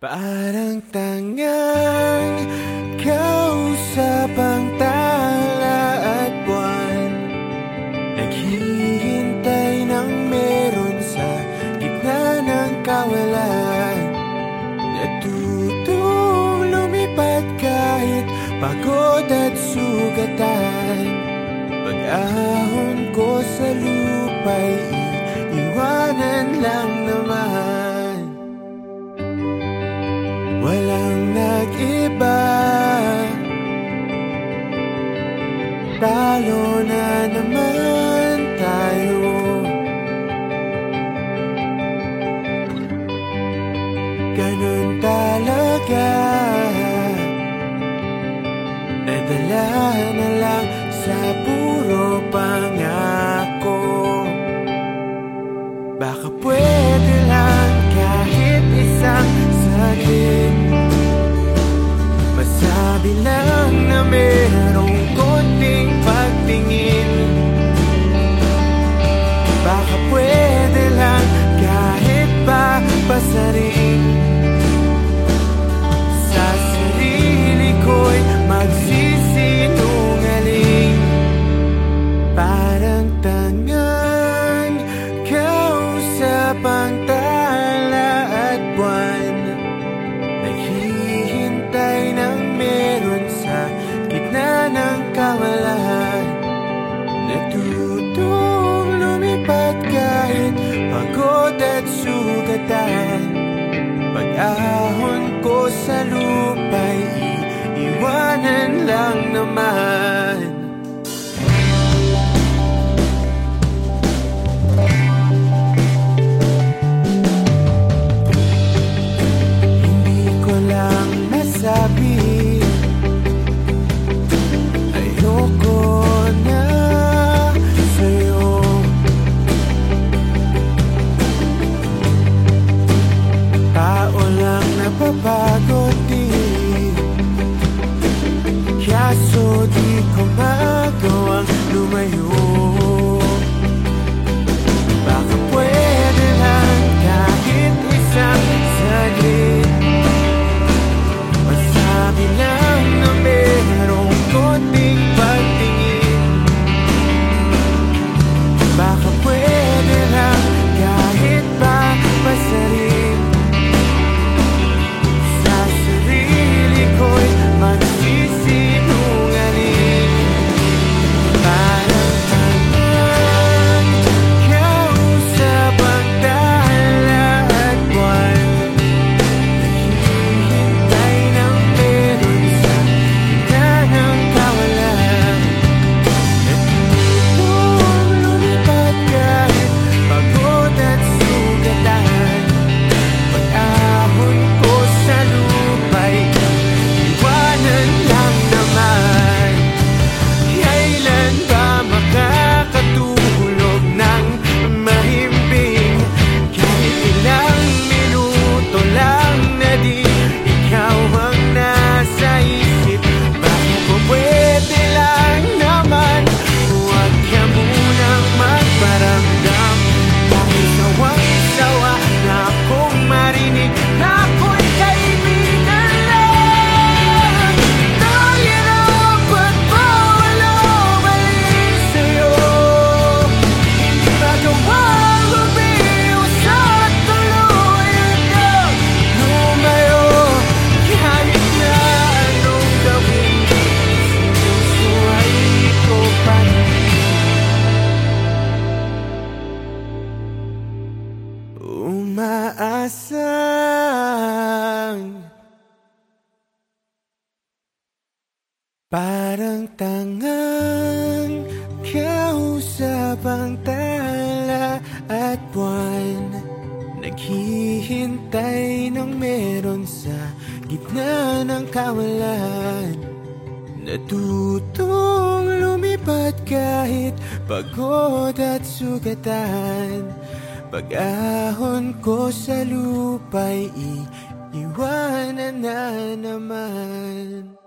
Parang tangang kausap ang tala at buwan. Naghihintay ng meron sa gitna ng kawalan. Natutong lumipat kahit pagod at sugatan. Pag-ahon ko sa lupa'y iwanan lang naman. iba. Talo na naman tayo. Ganun talaga. Nadala na lang sa puro pang ahon ko sa lupa'y iiwanan lang naman. Parang tangang kausap ang tala at buwan. Naghihintay ng meron sa gitna ng kawalan. Natutong lumipat kahit pagod at sugatan. Pag-ahon ko sa lupa'y iiwanan na naman.